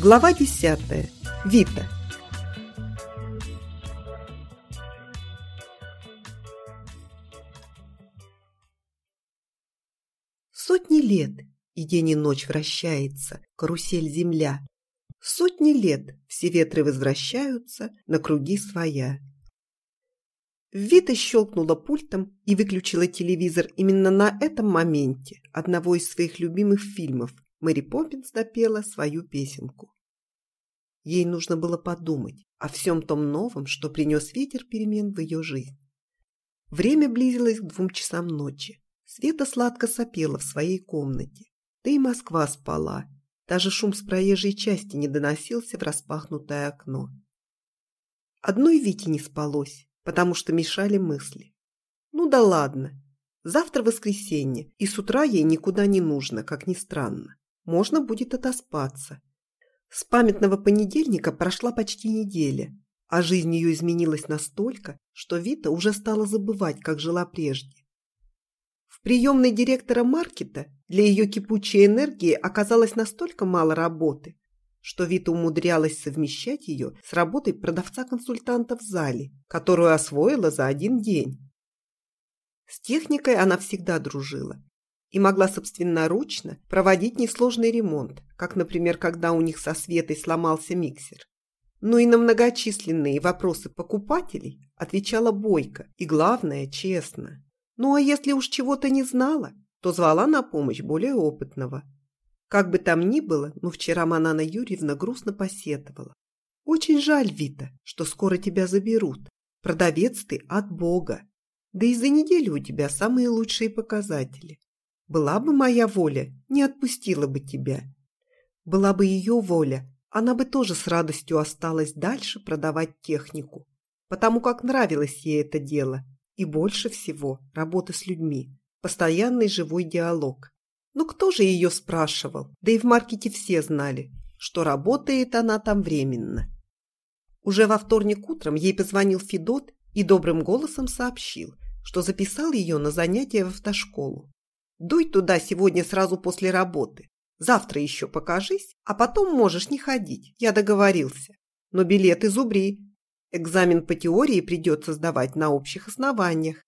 Глава 10. Вита. Сотни лет, и день и ночь вращается, карусель земля. Сотни лет все ветры возвращаются на круги своя. Вита щелкнула пультом и выключила телевизор именно на этом моменте одного из своих любимых фильмов Мэри Поппинс допела свою песенку. Ей нужно было подумать о всем том новом, что принес ветер перемен в ее жизнь. Время близилось к двум часам ночи. Света сладко сопела в своей комнате. Да и Москва спала. Даже шум с проезжей части не доносился в распахнутое окно. Одной Вите не спалось потому что мешали мысли. Ну да ладно. Завтра воскресенье, и с утра ей никуда не нужно, как ни странно. Можно будет отоспаться. С памятного понедельника прошла почти неделя, а жизнь ее изменилась настолько, что Вита уже стала забывать, как жила прежде. В приемной директора маркета для ее кипучей энергии оказалось настолько мало работы, что Вита умудрялась совмещать ее с работой продавца-консультанта в зале, которую освоила за один день. С техникой она всегда дружила и могла собственноручно проводить несложный ремонт, как, например, когда у них со Светой сломался миксер. Но и на многочисленные вопросы покупателей отвечала бойко и, главное, честно. Ну а если уж чего-то не знала, то звала на помощь более опытного – как бы там ни было, но вчера Манана Юрьевна грустно посетовала. «Очень жаль, Вита, что скоро тебя заберут. Продавец ты от Бога. Да и за неделю у тебя самые лучшие показатели. Была бы моя воля, не отпустила бы тебя. Была бы ее воля, она бы тоже с радостью осталась дальше продавать технику, потому как нравилось ей это дело. И больше всего работа с людьми, постоянный живой диалог. Ну кто же ее спрашивал? Да и в маркете все знали, что работает она там временно. Уже во вторник утром ей позвонил Федот и добрым голосом сообщил, что записал ее на занятия в автошколу. «Дуй туда сегодня сразу после работы. Завтра еще покажись, а потом можешь не ходить, я договорился. Но билеты зубри. Экзамен по теории придется сдавать на общих основаниях.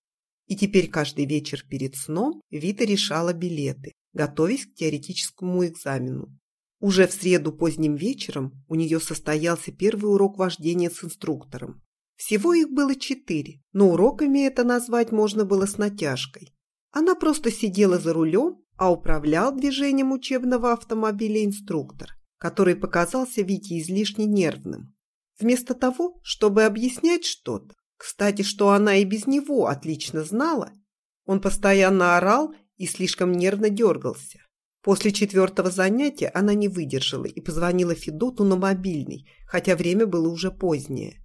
И теперь каждый вечер перед сном Вита решала билеты готовясь к теоретическому экзамену. Уже в среду поздним вечером у нее состоялся первый урок вождения с инструктором. Всего их было четыре, но уроками это назвать можно было с натяжкой. Она просто сидела за рулем, а управлял движением учебного автомобиля инструктор, который показался Вите излишне нервным. Вместо того, чтобы объяснять что-то, кстати, что она и без него отлично знала, он постоянно орал и слишком нервно дергался. После четвертого занятия она не выдержала и позвонила Федоту на мобильный, хотя время было уже позднее.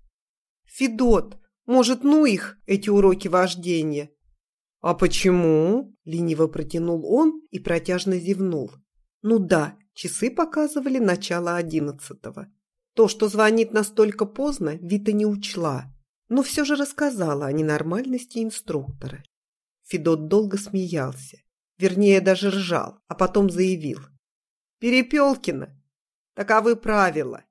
«Федот, может, ну их, эти уроки вождения?» «А почему?» – лениво протянул он и протяжно зевнул. «Ну да, часы показывали начало одиннадцатого. То, что звонит настолько поздно, Вита не учла, но все же рассказала о ненормальности инструктора. Федот долго смеялся, вернее, даже ржал, а потом заявил. «Перепелкина, таковы правила.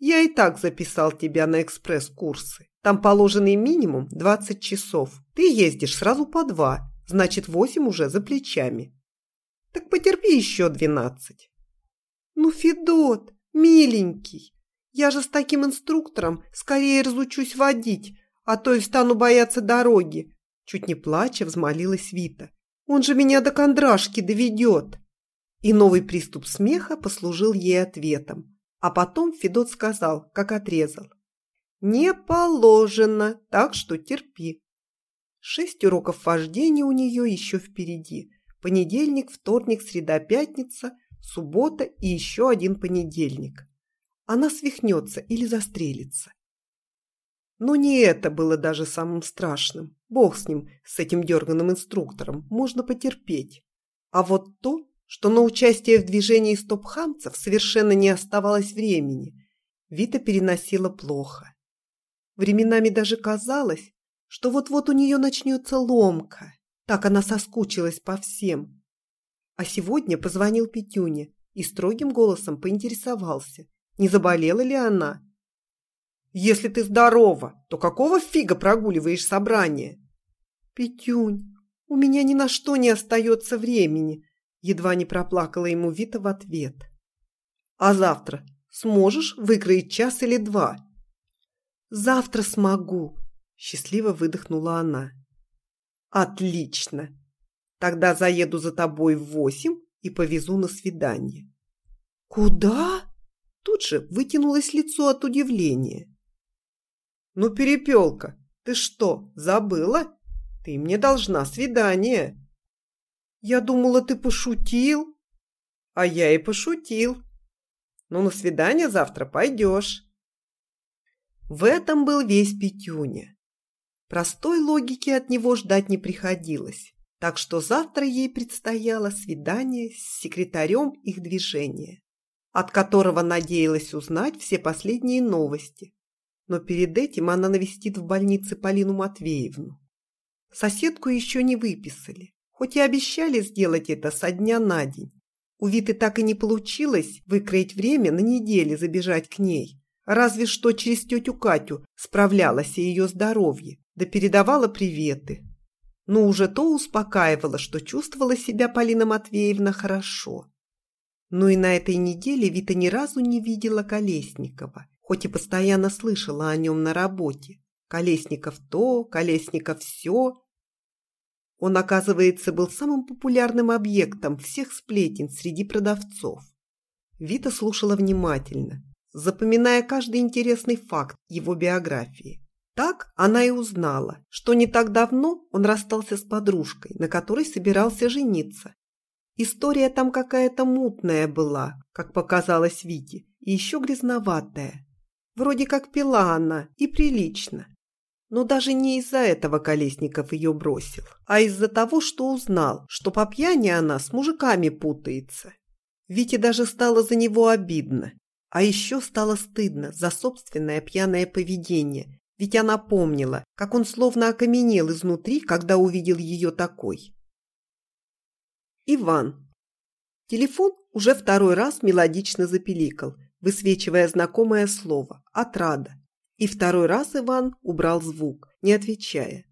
Я и так записал тебя на экспресс-курсы. Там положенный минимум 20 часов. Ты ездишь сразу по два, значит, 8 уже за плечами. Так потерпи еще 12. Ну, Федот, миленький, я же с таким инструктором скорее разучусь водить, а то и стану бояться дороги. Чуть не плача, взмолилась Вита. «Он же меня до кондрашки доведет!» И новый приступ смеха послужил ей ответом. А потом Федот сказал, как отрезал. «Не положено, так что терпи». Шесть уроков вождения у нее еще впереди. Понедельник, вторник, среда, пятница, суббота и еще один понедельник. Она свихнется или застрелится. Но не это было даже самым страшным. Бог с ним, с этим дерганым инструктором, можно потерпеть. А вот то, что на участие в движении стопхамцев совершенно не оставалось времени, Вита переносила плохо. Временами даже казалось, что вот-вот у нее начнется ломка. Так она соскучилась по всем. А сегодня позвонил Петюне и строгим голосом поинтересовался, Не заболела ли она? Если ты здорова, то какого фига прогуливаешь собрание? Петюнь, у меня ни на что не остается времени, едва не проплакала ему Вита в ответ. А завтра сможешь выкроить час или два? Завтра смогу, счастливо выдохнула она. Отлично. Тогда заеду за тобой в восемь и повезу на свидание. Куда? Тут же вытянулось лицо от удивления. «Ну, перепелка, ты что, забыла? Ты мне должна свидание». «Я думала, ты пошутил». «А я и пошутил. Ну, на свидание завтра пойдешь». В этом был весь Петюня. Простой логики от него ждать не приходилось, так что завтра ей предстояло свидание с секретарем их движения, от которого надеялась узнать все последние новости но перед этим она навестит в больнице Полину Матвеевну. Соседку еще не выписали, хоть и обещали сделать это со дня на день. У Виты так и не получилось выкроить время на неделе забежать к ней, разве что через тетю Катю справлялась о ее здоровье, да передавала приветы. Но уже то успокаивала, что чувствовала себя Полина Матвеевна хорошо. Но и на этой неделе Вита ни разу не видела Колесникова хоть и постоянно слышала о нем на работе. Колесников то, Колесников все. Он, оказывается, был самым популярным объектом всех сплетен среди продавцов. Вита слушала внимательно, запоминая каждый интересный факт его биографии. Так она и узнала, что не так давно он расстался с подружкой, на которой собирался жениться. История там какая-то мутная была, как показалось Вите, и еще грязноватая. Вроде как пила она, и прилично. Но даже не из-за этого Колесников ее бросил, а из-за того, что узнал, что по пьяни она с мужиками путается. Вите даже стало за него обидно. А еще стало стыдно за собственное пьяное поведение, ведь она помнила, как он словно окаменел изнутри, когда увидел ее такой. Иван. Телефон уже второй раз мелодично запеликал – высвечивая знакомое слово «отрада». И второй раз Иван убрал звук, не отвечая.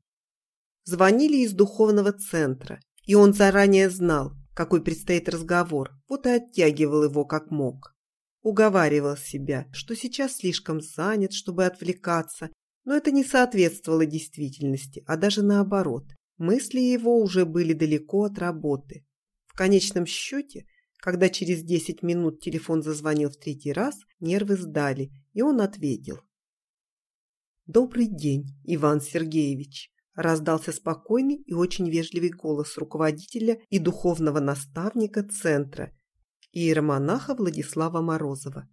Звонили из духовного центра, и он заранее знал, какой предстоит разговор, вот и оттягивал его как мог. Уговаривал себя, что сейчас слишком занят, чтобы отвлекаться, но это не соответствовало действительности, а даже наоборот. Мысли его уже были далеко от работы. В конечном счете – когда через 10 минут телефон зазвонил в третий раз, нервы сдали, и он ответил. «Добрый день, Иван Сергеевич!» раздался спокойный и очень вежливый голос руководителя и духовного наставника центра иеромонаха Владислава Морозова.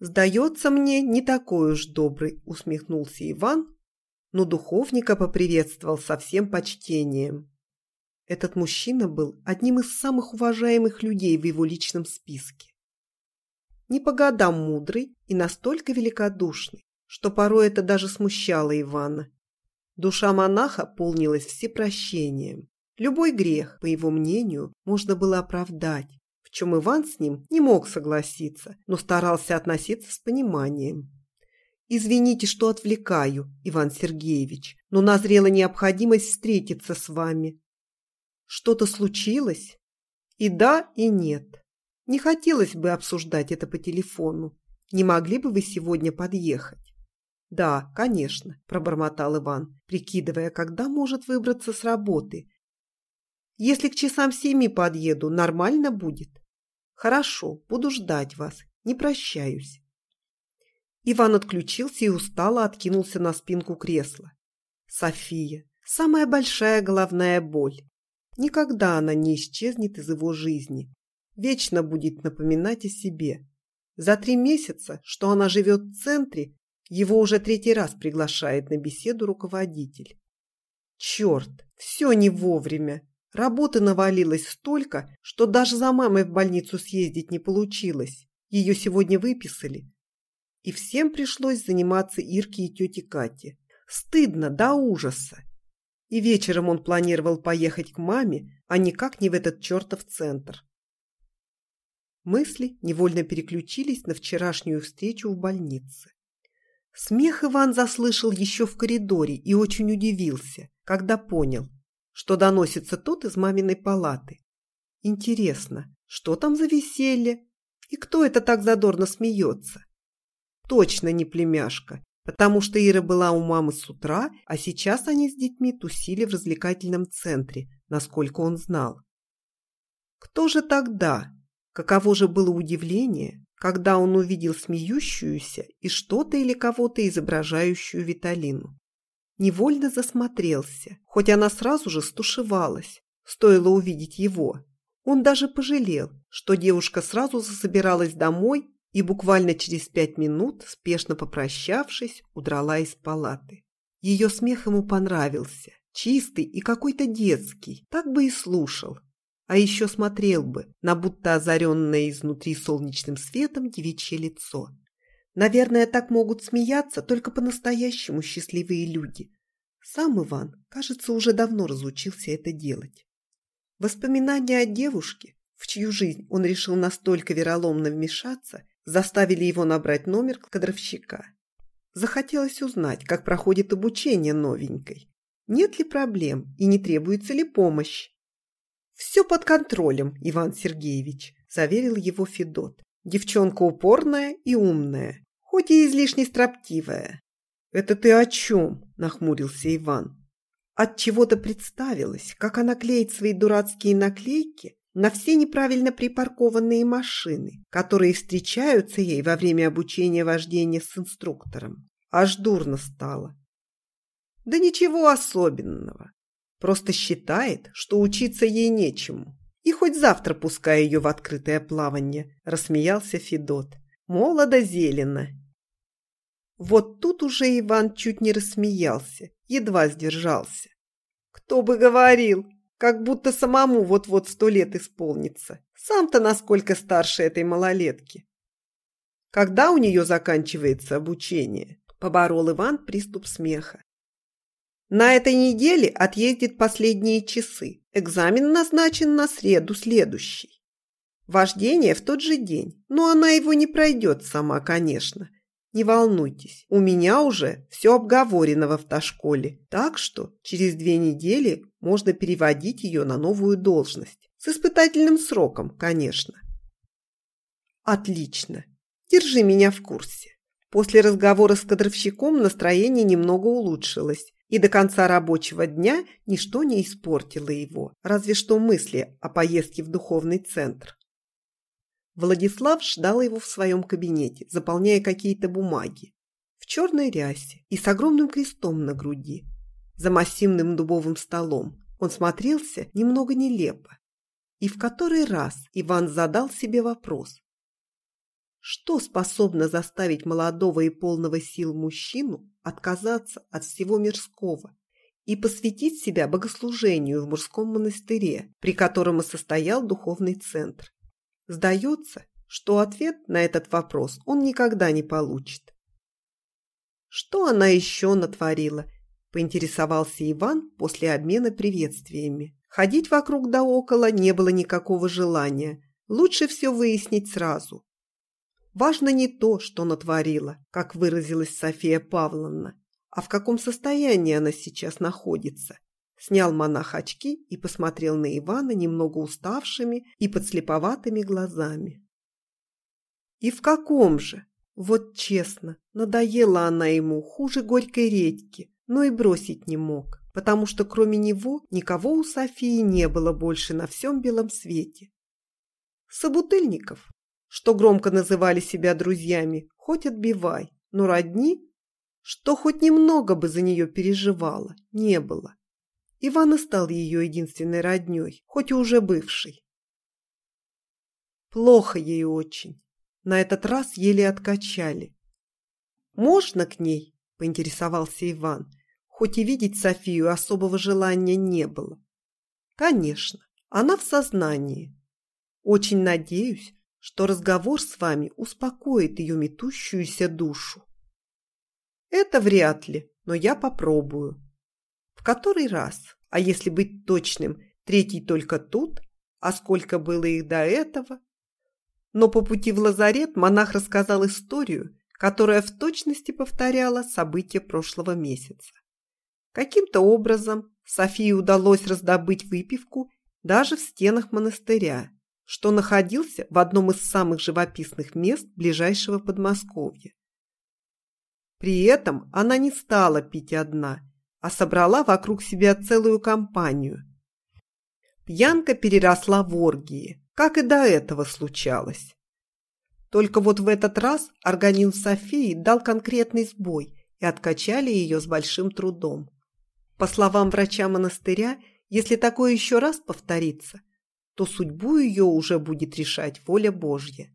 «Сдается мне, не такой уж добрый», – усмехнулся Иван, но духовника поприветствовал со всем почтением. Этот мужчина был одним из самых уважаемых людей в его личном списке. Не по годам мудрый и настолько великодушный, что порой это даже смущало Ивана. Душа монаха полнилась всепрощением. Любой грех, по его мнению, можно было оправдать, в чем Иван с ним не мог согласиться, но старался относиться с пониманием. «Извините, что отвлекаю, Иван Сергеевич, но назрела необходимость встретиться с вами», что-то случилось? И да, и нет. Не хотелось бы обсуждать это по телефону. Не могли бы вы сегодня подъехать? Да, конечно, пробормотал Иван, прикидывая, когда может выбраться с работы. Если к часам семи подъеду, нормально будет? Хорошо, буду ждать вас. Не прощаюсь. Иван отключился и устало откинулся на спинку кресла. София. Самая большая головная боль. Никогда она не исчезнет из его жизни. Вечно будет напоминать о себе. За три месяца, что она живет в центре, его уже третий раз приглашает на беседу руководитель. Черт, все не вовремя. Работы навалилось столько, что даже за мамой в больницу съездить не получилось. Ее сегодня выписали. И всем пришлось заниматься Ирке и тете Кате. Стыдно до ужаса. И вечером он планировал поехать к маме, а никак не в этот чертов центр. Мысли невольно переключились на вчерашнюю встречу в больнице. Смех Иван заслышал еще в коридоре и очень удивился, когда понял, что доносится тот из маминой палаты. Интересно, что там за веселье? И кто это так задорно смеется? Точно не племяшка, потому что Ира была у мамы с утра, а сейчас они с детьми тусили в развлекательном центре, насколько он знал. Кто же тогда? Каково же было удивление, когда он увидел смеющуюся и что-то или кого-то изображающую Виталину. Невольно засмотрелся, хоть она сразу же стушевалась, стоило увидеть его. Он даже пожалел, что девушка сразу засобиралась домой и буквально через пять минут, спешно попрощавшись, удрала из палаты. Ее смех ему понравился, чистый и какой-то детский, так бы и слушал. А еще смотрел бы на будто озаренное изнутри солнечным светом девичье лицо. Наверное, так могут смеяться только по-настоящему счастливые люди. Сам Иван, кажется, уже давно разучился это делать. Воспоминания о девушке, в чью жизнь он решил настолько вероломно вмешаться, заставили его набрать номер кадровщика. Захотелось узнать, как проходит обучение новенькой. Нет ли проблем и не требуется ли помощь? «Все под контролем, Иван Сергеевич», – заверил его Федот. «Девчонка упорная и умная, хоть и излишне строптивая». «Это ты о чем?» – нахмурился Иван. От чего то представилось, как она клеит свои дурацкие наклейки на все неправильно припаркованные машины, которые встречаются ей во время обучения вождения с инструктором. Аж дурно стало. Да ничего особенного. Просто считает, что учиться ей нечему. И хоть завтра пускай ее в открытое плавание, рассмеялся Федот. Молодо зелено. Вот тут уже Иван чуть не рассмеялся, едва сдержался. Кто бы говорил, как будто самому вот-вот сто лет исполнится. Сам-то насколько старше этой малолетки. Когда у нее заканчивается обучение? Поборол Иван приступ смеха. На этой неделе отъездит последние часы. Экзамен назначен на среду следующий. Вождение в тот же день, но она его не пройдет сама, конечно. Не волнуйтесь, у меня уже все обговорено в автошколе, так что через две недели можно переводить ее на новую должность. С испытательным сроком, конечно. Отлично. Держи меня в курсе. После разговора с кадровщиком настроение немного улучшилось, и до конца рабочего дня ничто не испортило его, разве что мысли о поездке в духовный центр. Владислав ждал его в своем кабинете, заполняя какие-то бумаги. В черной рясе и с огромным крестом на груди. За массивным дубовым столом он смотрелся немного нелепо. И в который раз Иван задал себе вопрос. Что способно заставить молодого и полного сил мужчину отказаться от всего мирского и посвятить себя богослужению в мужском монастыре, при котором и состоял духовный центр? Сдается, что ответ на этот вопрос он никогда не получит. Что она еще натворила? Поинтересовался Иван после обмена приветствиями. Ходить вокруг да около не было никакого желания. Лучше все выяснить сразу. Важно не то, что натворила, как выразилась София Павловна, а в каком состоянии она сейчас находится. Снял монах очки и посмотрел на Ивана немного уставшими и подслеповатыми глазами. И в каком же? Вот честно, надоела она ему хуже горькой редьки, но и бросить не мог, потому что кроме него никого у Софии не было больше на всем белом свете. Собутыльников, что громко называли себя друзьями, хоть отбивай, но родни, что хоть немного бы за нее переживала, не было. Иван и стал ее единственной родней, хоть и уже бывшей. Плохо ей очень. На этот раз еле откачали. «Можно к ней?» – поинтересовался Иван, хоть и видеть Софию особого желания не было. «Конечно, она в сознании. Очень надеюсь, что разговор с вами успокоит ее метущуюся душу. Это вряд ли, но я попробую который раз, а если быть точным, третий только тут, а сколько было их до этого? Но по пути в лазарет монах рассказал историю, которая в точности повторяла события прошлого месяца. Каким-то образом Софии удалось раздобыть выпивку даже в стенах монастыря, что находился в одном из самых живописных мест ближайшего Подмосковья. При этом она не стала пить одна, а собрала вокруг себя целую компанию. Пьянка переросла в оргии, как и до этого случалось. Только вот в этот раз организм Софии дал конкретный сбой и откачали ее с большим трудом. По словам врача монастыря, если такое еще раз повторится, то судьбу ее уже будет решать воля Божья.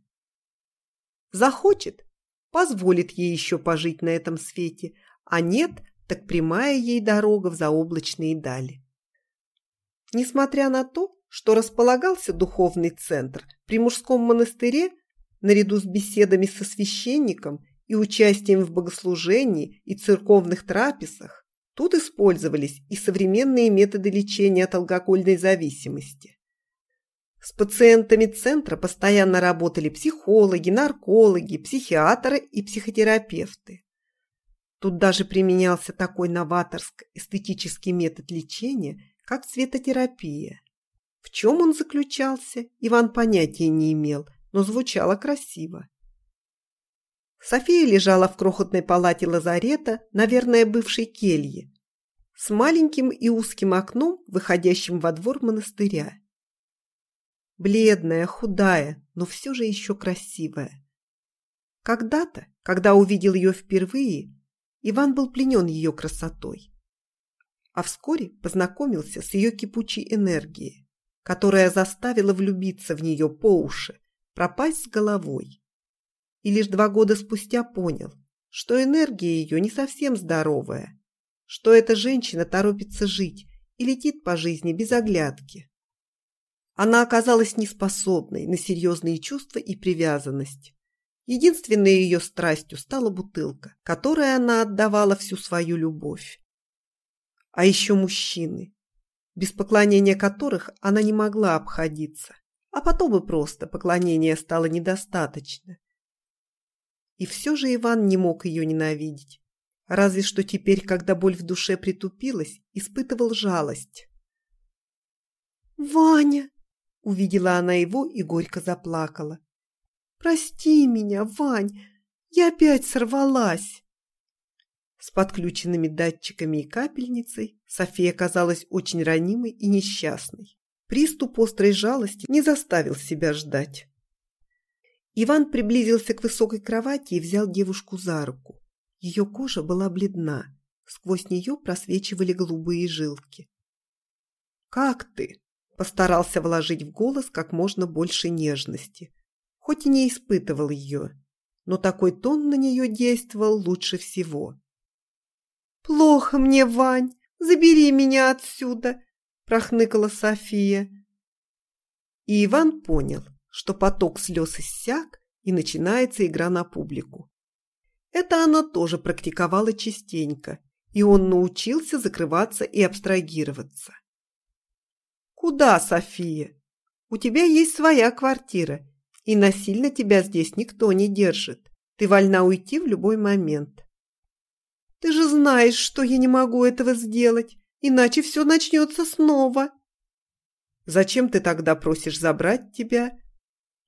Захочет, позволит ей еще пожить на этом свете, а нет, так прямая ей дорога в заоблачные дали. Несмотря на то, что располагался духовный центр при мужском монастыре, наряду с беседами со священником и участием в богослужении и церковных трапезах, тут использовались и современные методы лечения от алкогольной зависимости. С пациентами центра постоянно работали психологи, наркологи, психиатры и психотерапевты. Тут даже применялся такой новаторско-эстетический метод лечения, как цветотерапия. В чем он заключался, Иван понятия не имел, но звучало красиво. София лежала в крохотной палате лазарета, наверное, бывшей кельи, с маленьким и узким окном, выходящим во двор монастыря. Бледная, худая, но все же еще красивая. Когда-то, когда увидел ее впервые, Иван был пленен ее красотой. А вскоре познакомился с ее кипучей энергией, которая заставила влюбиться в нее по уши, пропасть с головой. И лишь два года спустя понял, что энергия ее не совсем здоровая, что эта женщина торопится жить и летит по жизни без оглядки. Она оказалась неспособной на серьезные чувства и привязанность. Единственной ее страстью стала бутылка, которой она отдавала всю свою любовь. А еще мужчины, без поклонения которых она не могла обходиться, а потом и просто поклонения стало недостаточно. И все же Иван не мог ее ненавидеть. Разве что теперь, когда боль в душе притупилась, испытывал жалость. «Ваня!» Увидела она его и горько заплакала. «Прости меня, Вань, я опять сорвалась!» С подключенными датчиками и капельницей София казалась очень ранимой и несчастной. Приступ острой жалости не заставил себя ждать. Иван приблизился к высокой кровати и взял девушку за руку. Ее кожа была бледна, сквозь нее просвечивали голубые жилки. «Как ты?» Постарался вложить в голос как можно больше нежности. Хоть и не испытывал ее, но такой тон на нее действовал лучше всего. «Плохо мне, Вань! Забери меня отсюда!» – прохныкала София. И Иван понял, что поток слез иссяк, и начинается игра на публику. Это она тоже практиковала частенько, и он научился закрываться и абстрагироваться. «Куда, София? У тебя есть своя квартира, и насильно тебя здесь никто не держит. Ты вольна уйти в любой момент». «Ты же знаешь, что я не могу этого сделать, иначе все начнется снова». «Зачем ты тогда просишь забрать тебя?»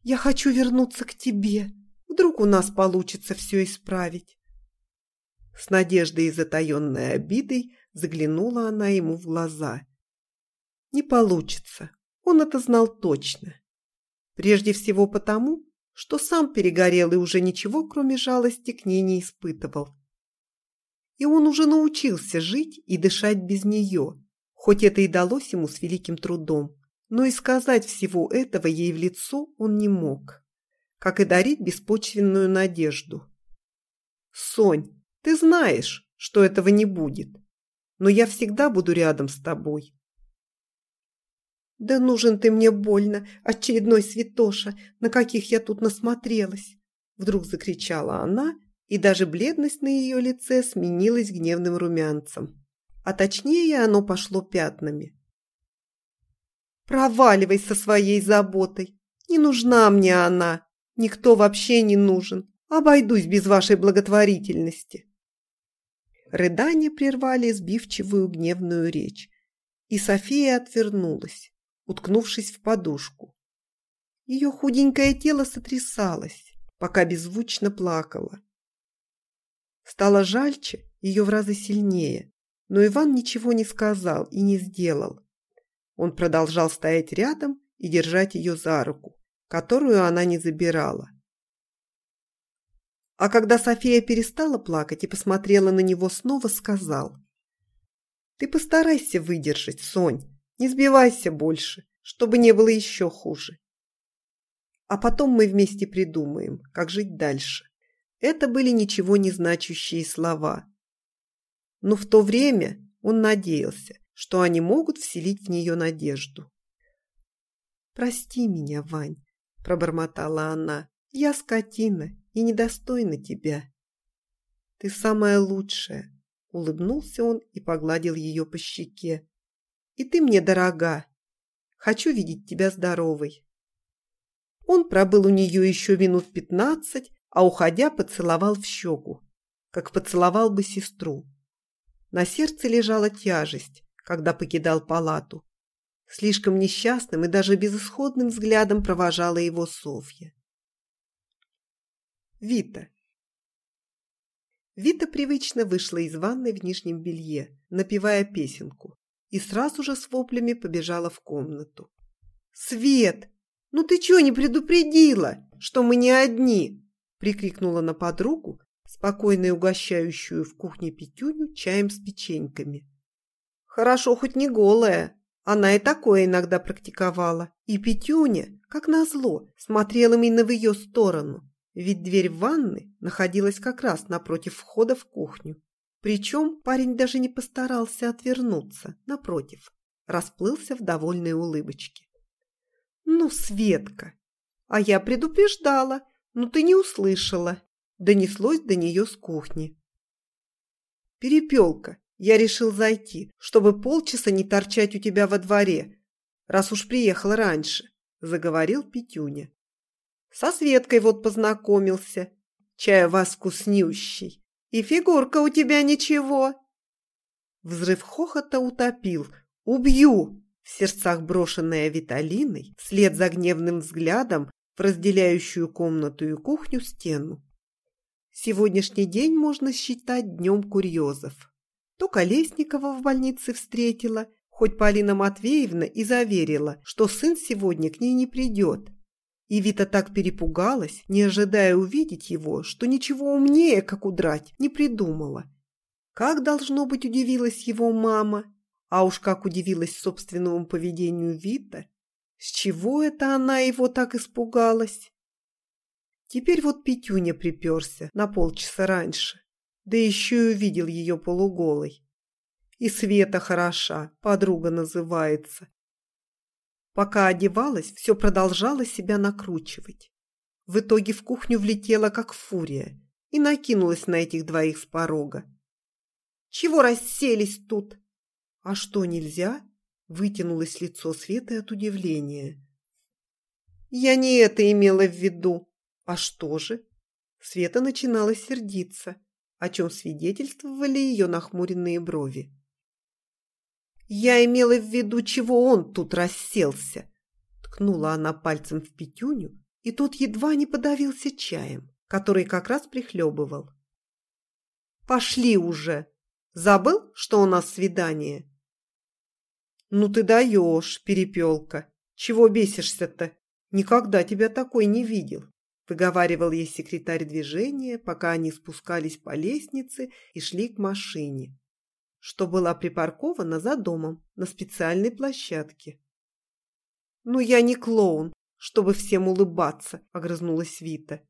«Я хочу вернуться к тебе. Вдруг у нас получится все исправить». С надеждой и затаенной обидой заглянула она ему в глаза – не получится. Он это знал точно. Прежде всего потому, что сам перегорел и уже ничего, кроме жалости, к ней не испытывал. И он уже научился жить и дышать без нее, хоть это и далось ему с великим трудом. Но и сказать всего этого ей в лицо он не мог, как и дарить беспочвенную надежду. «Сонь, ты знаешь, что этого не будет, но я всегда буду рядом с тобой. Да нужен ты мне больно, очередной святоша, на каких я тут насмотрелась. Вдруг закричала она, и даже бледность на ее лице сменилась гневным румянцем. А точнее оно пошло пятнами. «Проваливай со своей заботой! Не нужна мне она!» Никто вообще не нужен. Обойдусь без вашей благотворительности. Рыдания прервали сбивчивую гневную речь, и София отвернулась, уткнувшись в подушку. Ее худенькое тело сотрясалось, пока беззвучно плакала. Стало жальче ее в разы сильнее, но Иван ничего не сказал и не сделал. Он продолжал стоять рядом и держать ее за руку, которую она не забирала. А когда София перестала плакать и посмотрела на него снова, сказал. «Ты постарайся выдержать, Сонь, не сбивайся больше, чтобы не было еще хуже. А потом мы вместе придумаем, как жить дальше». Это были ничего не значащие слова. Но в то время он надеялся, что они могут вселить в нее надежду. «Прости меня, Вань», – пробормотала она. «Я скотина и недостойна тебя». «Ты самая лучшая», – улыбнулся он и погладил ее по щеке. «И ты мне дорога. Хочу видеть тебя здоровой». Он пробыл у нее еще минут пятнадцать, а уходя поцеловал в щеку, как поцеловал бы сестру. На сердце лежала тяжесть, когда покидал палату. Слишком несчастным и даже безысходным взглядом провожала его Софья. Вита. Вита привычно вышла из ванной в нижнем белье, напевая песенку, и сразу же с воплями побежала в комнату. «Свет! Ну ты чего не предупредила, что мы не одни?» прикрикнула на подругу, спокойно и угощающую в кухне Петюню чаем с печеньками. «Хорошо, хоть не голая. Она и такое иногда практиковала. И Петюня, как назло, смотрела именно в ее сторону, ведь дверь в ванны находилась как раз напротив входа в кухню. Причем парень даже не постарался отвернуться, напротив, расплылся в довольной улыбочке. «Ну, Светка! А я предупреждала, но ты не услышала!» Донеслось до нее с кухни. «Перепелка, я решил зайти, чтобы полчаса не торчать у тебя во дворе, раз уж приехал раньше», заговорил Петюня. Со Светкой вот познакомился. Чай у вас вкуснющий. И фигурка у тебя ничего. Взрыв хохота утопил. Убью! В сердцах брошенная Виталиной, вслед за гневным взглядом в разделяющую комнату и кухню стену. Сегодняшний день можно считать днем курьезов. То Колесникова в больнице встретила, хоть Полина Матвеевна и заверила, что сын сегодня к ней не придет, и Вита так перепугалась, не ожидая увидеть его, что ничего умнее, как удрать, не придумала. Как, должно быть, удивилась его мама, а уж как удивилась собственному поведению Вита. С чего это она его так испугалась? Теперь вот Петюня приперся на полчаса раньше, да еще и увидел ее полуголой. И Света хороша, подруга называется, Пока одевалась, все продолжала себя накручивать. В итоге в кухню влетела, как фурия, и накинулась на этих двоих с порога. «Чего расселись тут?» «А что, нельзя?» Вытянулось лицо Светы от удивления. «Я не это имела в виду. А что же?» Света начинала сердиться, о чем свидетельствовали ее нахмуренные брови. «Я имела в виду, чего он тут расселся!» Ткнула она пальцем в пятюню, и тот едва не подавился чаем, который как раз прихлебывал. «Пошли уже! Забыл, что у нас свидание?» «Ну ты даешь, перепелка! Чего бесишься-то? Никогда тебя такой не видел!» выговаривал ей секретарь движения, пока они спускались по лестнице и шли к машине что была припаркована за домом на специальной площадке. «Ну, я не клоун, чтобы всем улыбаться», – огрызнулась Вита.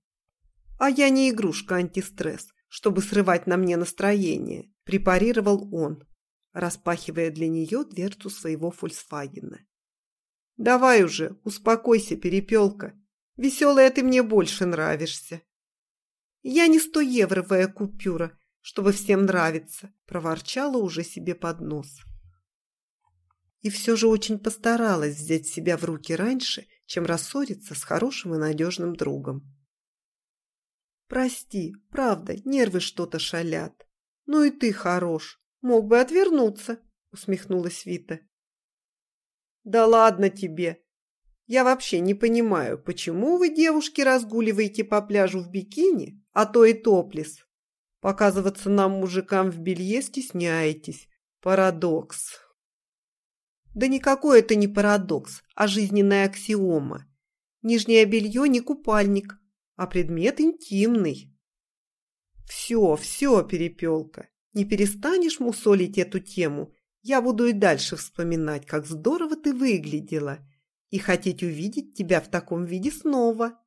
«А я не игрушка антистресс, чтобы срывать на мне настроение», – препарировал он, распахивая для нее дверцу своего «Фольксвагена». «Давай уже, успокойся, перепелка. Веселая ты мне больше нравишься». «Я не сто евровая купюра», чтобы всем нравиться», – проворчала уже себе под нос. И все же очень постаралась взять себя в руки раньше, чем рассориться с хорошим и надежным другом. Прости, правда, нервы что-то шалят. Ну и ты хорош. Мог бы отвернуться, усмехнулась Вита. Да ладно тебе. Я вообще не понимаю, почему вы, девушки, разгуливаете по пляжу в бикини, а то и топлес. Показываться нам, мужикам, в белье стесняетесь. Парадокс. Да никакой это не парадокс, а жизненная аксиома. Нижнее белье не купальник, а предмет интимный. Все, все, перепелка, не перестанешь мусолить эту тему, я буду и дальше вспоминать, как здорово ты выглядела, и хотеть увидеть тебя в таком виде снова.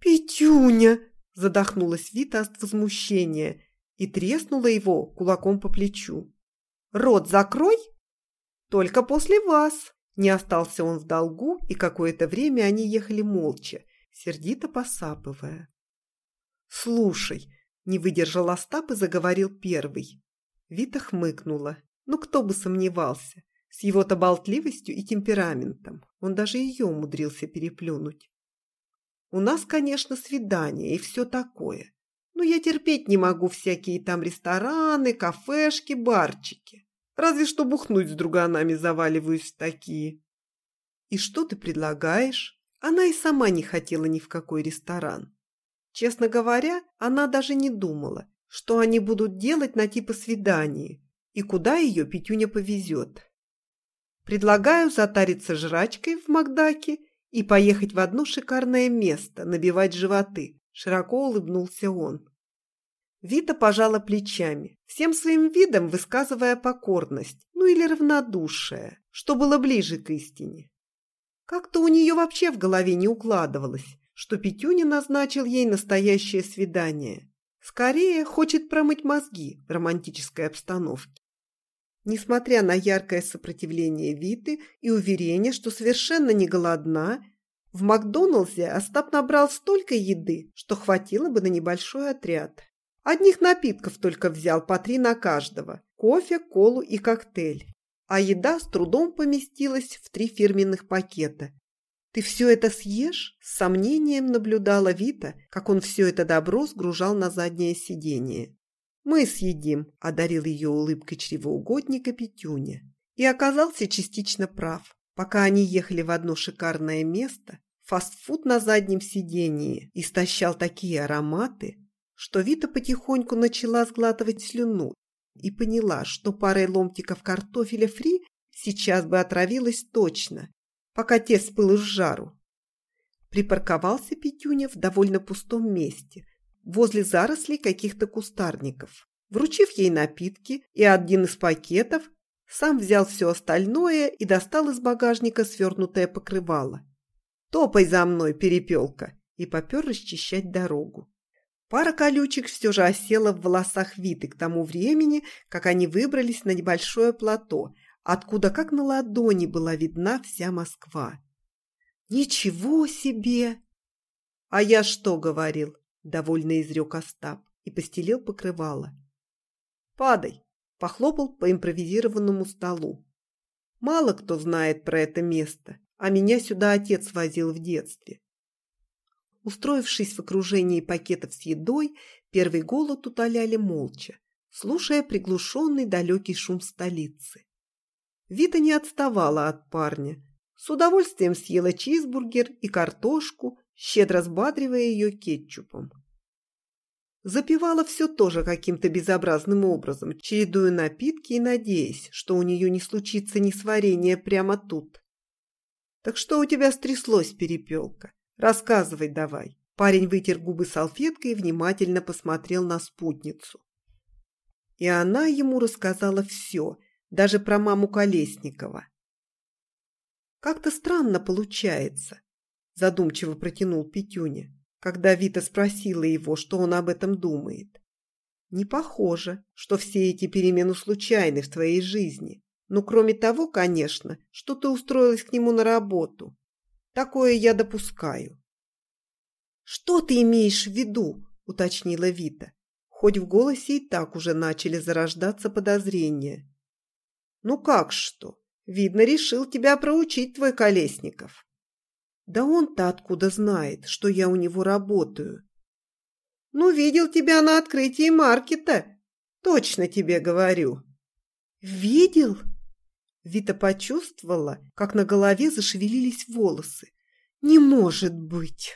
«Петюня!» – задохнулась Вита от возмущения и треснула его кулаком по плечу. «Рот закрой!» «Только после вас!» Не остался он в долгу, и какое-то время они ехали молча, сердито посапывая. «Слушай!» – не выдержал Остап и заговорил первый. Вита хмыкнула. Ну, кто бы сомневался. С его-то болтливостью и темпераментом. Он даже ее умудрился переплюнуть. У нас, конечно, свидание и все такое. Но я терпеть не могу всякие там рестораны, кафешки, барчики. Разве что бухнуть с друганами заваливаюсь в такие. И что ты предлагаешь? Она и сама не хотела ни в какой ресторан. Честно говоря, она даже не думала, что они будут делать на типа свидании и куда ее Петюня повезет. Предлагаю затариться жрачкой в Макдаке и поехать в одно шикарное место, набивать животы. Широко улыбнулся он. Вита пожала плечами, всем своим видом высказывая покорность, ну или равнодушие, что было ближе к истине. Как-то у нее вообще в голове не укладывалось, что Петюня назначил ей настоящее свидание. Скорее, хочет промыть мозги романтической обстановке. Несмотря на яркое сопротивление Виты и уверение, что совершенно не голодна, в Макдоналдсе Остап набрал столько еды, что хватило бы на небольшой отряд. Одних напитков только взял по три на каждого – кофе, колу и коктейль. А еда с трудом поместилась в три фирменных пакета. «Ты все это съешь?» – с сомнением наблюдала Вита, как он все это добро сгружал на заднее сиденье. «Мы съедим», – одарил ее улыбкой чревоугодника Петюня. И оказался частично прав. Пока они ехали в одно шикарное место, фастфуд на заднем сидении истощал такие ароматы, что Вита потихоньку начала сглатывать слюну и поняла, что парой ломтиков картофеля фри сейчас бы отравилась точно, пока те спыл из жару. Припарковался Петюня в довольно пустом месте, возле зарослей каких-то кустарников. Вручив ей напитки и один из пакетов, сам взял все остальное и достал из багажника свернутое покрывало. «Топай за мной, перепелка!» и попер расчищать дорогу. Пара колючек все же осела в волосах Виты к тому времени, как они выбрались на небольшое плато, откуда как на ладони была видна вся Москва. «Ничего себе!» «А я что говорил?» Довольно изрек Остап и постелил покрывало. «Падай!» – похлопал по импровизированному столу. «Мало кто знает про это место, а меня сюда отец возил в детстве». Устроившись в окружении пакетов с едой, первый голод утоляли молча, слушая приглушенный далекий шум столицы. Вита не отставала от парня. С удовольствием съела чизбургер и картошку, щедро сбадривая ее кетчупом. Запивала все тоже каким-то безобразным образом, чередуя напитки и надеясь, что у нее не случится несварение прямо тут. «Так что у тебя стряслось, перепелка? Рассказывай давай». Парень вытер губы салфеткой и внимательно посмотрел на спутницу. И она ему рассказала все, даже про маму Колесникова. «Как-то странно получается задумчиво протянул Петюня, когда Вита спросила его, что он об этом думает. Не похоже, что все эти перемены случайны в твоей жизни. Ну, кроме того, конечно, что ты устроилась к нему на работу. Такое я допускаю. Что ты имеешь в виду? уточнила Вита, хоть в голосе и так уже начали зарождаться подозрения. Ну как что? Видно, решил тебя проучить твой Колесников. Да он-то откуда знает, что я у него работаю? Ну, видел тебя на открытии маркета. Точно тебе говорю. Видел? Вита почувствовала, как на голове зашевелились волосы. Не может быть.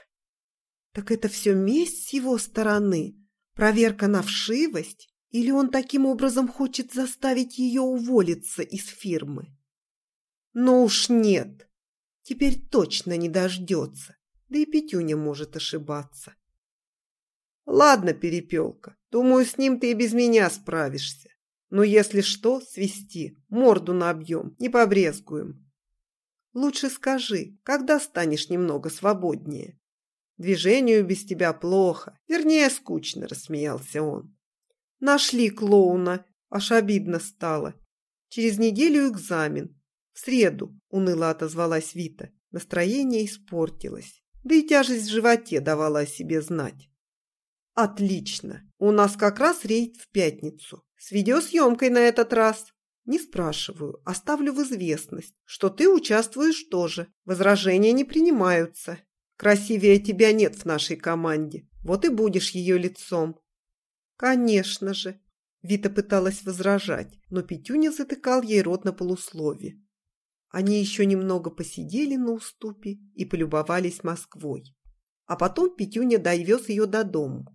Так это все месть с его стороны? Проверка на вшивость? Или он таким образом хочет заставить ее уволиться из фирмы? Но уж нет. Теперь точно не дождется. Да и Петюня может ошибаться. Ладно, перепелка, думаю, с ним ты и без меня справишься. Но если что, свести, морду набьем, не побрезгуем. Лучше скажи, когда станешь немного свободнее? Движению без тебя плохо, вернее, скучно, рассмеялся он. Нашли клоуна, аж обидно стало. Через неделю экзамен. Среду, уныло отозвалась Вита. Настроение испортилось. Да и тяжесть в животе давала о себе знать. Отлично. У нас как раз рейд в пятницу. С видеосъемкой на этот раз. Не спрашиваю, оставлю в известность, что ты участвуешь тоже. Возражения не принимаются. Красивее тебя нет в нашей команде. Вот и будешь ее лицом. Конечно же. Вита пыталась возражать, но Петюня затыкал ей рот на полуслове. Они еще немного посидели на уступе и полюбовались Москвой. А потом Петюня довез ее до дому.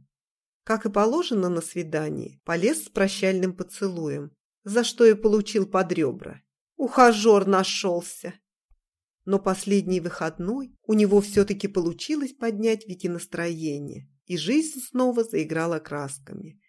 Как и положено на свидании, полез с прощальным поцелуем, за что и получил под ребра. Ухажер нашелся. Но последний выходной у него все-таки получилось поднять Вите настроение, и жизнь снова заиграла красками.